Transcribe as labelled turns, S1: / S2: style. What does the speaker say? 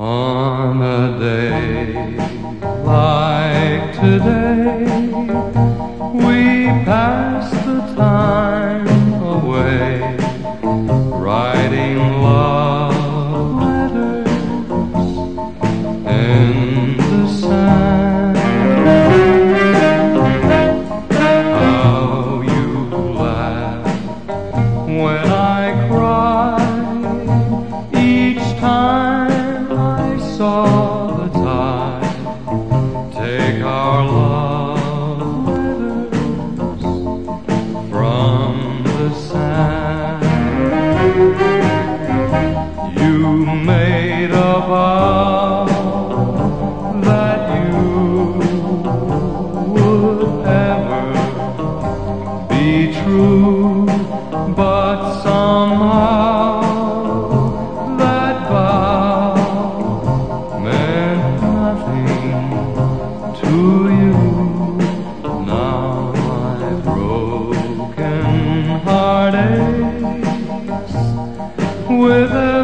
S1: On a day like today, we pass the time away, writing love letters in the sand. How you laugh when I take our love letters from the sand. You made a vow that you would ever be true, but somehow that vow with wave